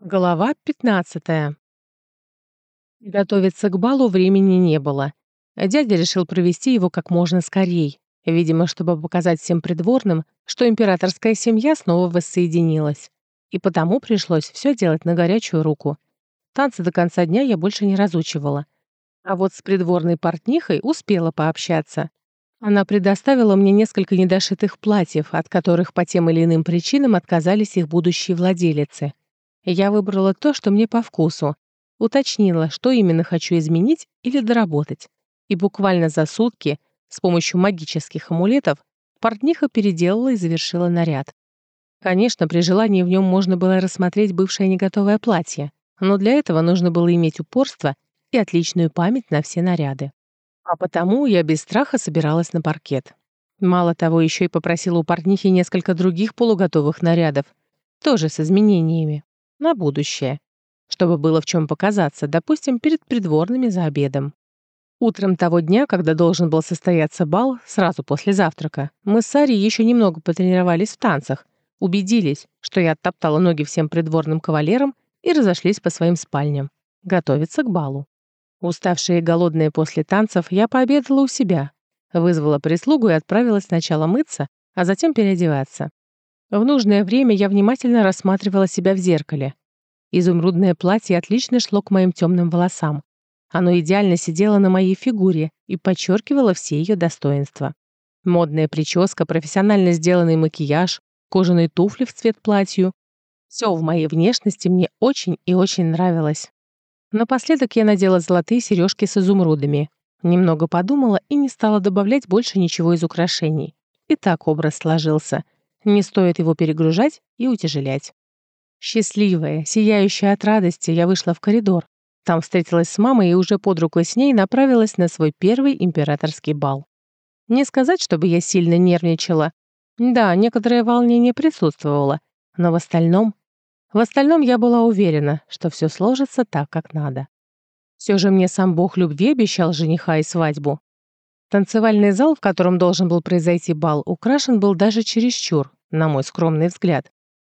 Глава 15. Готовиться к балу времени не было. Дядя решил провести его как можно скорей, видимо, чтобы показать всем придворным, что императорская семья снова воссоединилась. И потому пришлось все делать на горячую руку. Танцы до конца дня я больше не разучивала. А вот с придворной портнихой успела пообщаться. Она предоставила мне несколько недошитых платьев, от которых по тем или иным причинам отказались их будущие владелицы. Я выбрала то, что мне по вкусу, уточнила, что именно хочу изменить или доработать. И буквально за сутки, с помощью магических амулетов, портниха переделала и завершила наряд. Конечно, при желании в нем можно было рассмотреть бывшее неготовое платье, но для этого нужно было иметь упорство и отличную память на все наряды. А потому я без страха собиралась на паркет. Мало того, еще и попросила у портнихи несколько других полуготовых нарядов, тоже с изменениями на будущее, чтобы было в чем показаться, допустим, перед придворными за обедом. Утром того дня, когда должен был состояться бал, сразу после завтрака, мы с Сарей еще немного потренировались в танцах, убедились, что я оттоптала ноги всем придворным кавалерам и разошлись по своим спальням. Готовиться к балу. Уставшая и голодная после танцев, я пообедала у себя, вызвала прислугу и отправилась сначала мыться, а затем переодеваться. В нужное время я внимательно рассматривала себя в зеркале. Изумрудное платье отлично шло к моим темным волосам. Оно идеально сидело на моей фигуре и подчеркивало все ее достоинства. Модная прическа, профессионально сделанный макияж, кожаные туфли в цвет платью. Все в моей внешности мне очень и очень нравилось. Напоследок я надела золотые сережки с изумрудами. Немного подумала и не стала добавлять больше ничего из украшений. И так образ сложился — не стоит его перегружать и утяжелять. Счастливая, сияющая от радости, я вышла в коридор. Там встретилась с мамой и уже под рукой с ней направилась на свой первый императорский бал. Не сказать, чтобы я сильно нервничала. Да, некоторое волнение присутствовало, но в остальном... В остальном я была уверена, что все сложится так, как надо. Все же мне сам бог любви обещал жениха и свадьбу. Танцевальный зал, в котором должен был произойти бал, украшен был даже чересчур, на мой скромный взгляд.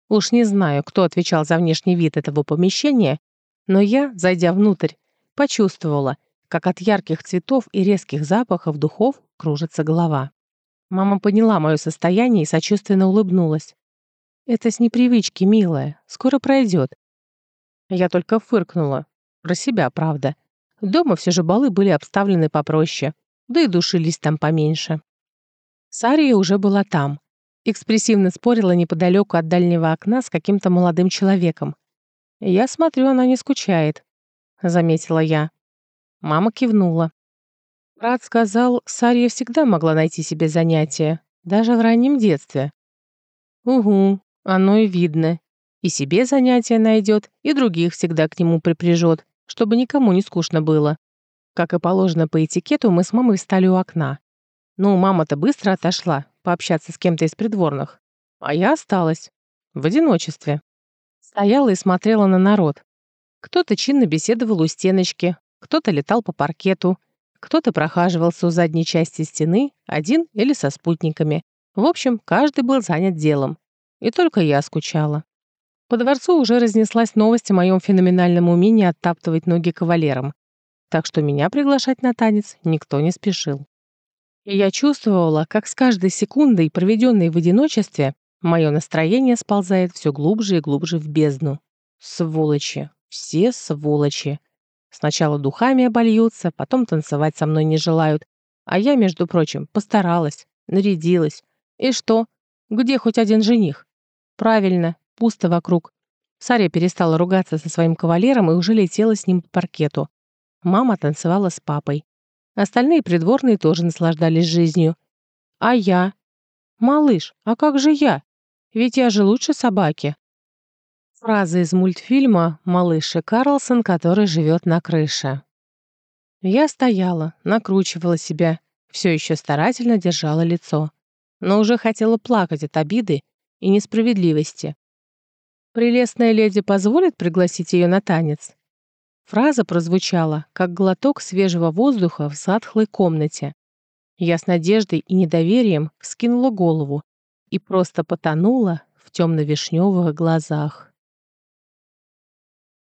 Уж не знаю, кто отвечал за внешний вид этого помещения, но я, зайдя внутрь, почувствовала, как от ярких цветов и резких запахов духов кружится голова. Мама поняла мое состояние и сочувственно улыбнулась. «Это с непривычки, милая, скоро пройдет». Я только фыркнула. Про себя, правда. Дома все же балы были обставлены попроще да и душились там поменьше. Сария уже была там. Экспрессивно спорила неподалеку от дальнего окна с каким-то молодым человеком. «Я смотрю, она не скучает», — заметила я. Мама кивнула. Брат сказал, Сария всегда могла найти себе занятие, даже в раннем детстве. «Угу, оно и видно. И себе занятия найдет, и других всегда к нему припряжет, чтобы никому не скучно было. Как и положено по этикету, мы с мамой встали у окна. Ну, мама-то быстро отошла, пообщаться с кем-то из придворных. А я осталась. В одиночестве. Стояла и смотрела на народ. Кто-то чинно беседовал у стеночки, кто-то летал по паркету, кто-то прохаживался у задней части стены, один или со спутниками. В общем, каждый был занят делом. И только я скучала. По дворцу уже разнеслась новость о моем феноменальном умении оттаптывать ноги кавалерам так что меня приглашать на танец никто не спешил. Я чувствовала, как с каждой секундой, проведенной в одиночестве, мое настроение сползает все глубже и глубже в бездну. Сволочи, все сволочи. Сначала духами обольются, потом танцевать со мной не желают. А я, между прочим, постаралась, нарядилась. И что? Где хоть один жених? Правильно, пусто вокруг. Саря перестала ругаться со своим кавалером и уже летела с ним по паркету. Мама танцевала с папой. Остальные придворные тоже наслаждались жизнью. А я? Малыш, а как же я? Ведь я же лучше собаки. Фраза из мультфильма «Малыш и Карлсон, который живет на крыше». Я стояла, накручивала себя, все еще старательно держала лицо, но уже хотела плакать от обиды и несправедливости. Прелестная леди позволит пригласить ее на танец? Фраза прозвучала, как глоток свежего воздуха в затхлой комнате. Я с надеждой и недоверием вскинула голову и просто потонула в темно-вишневых глазах.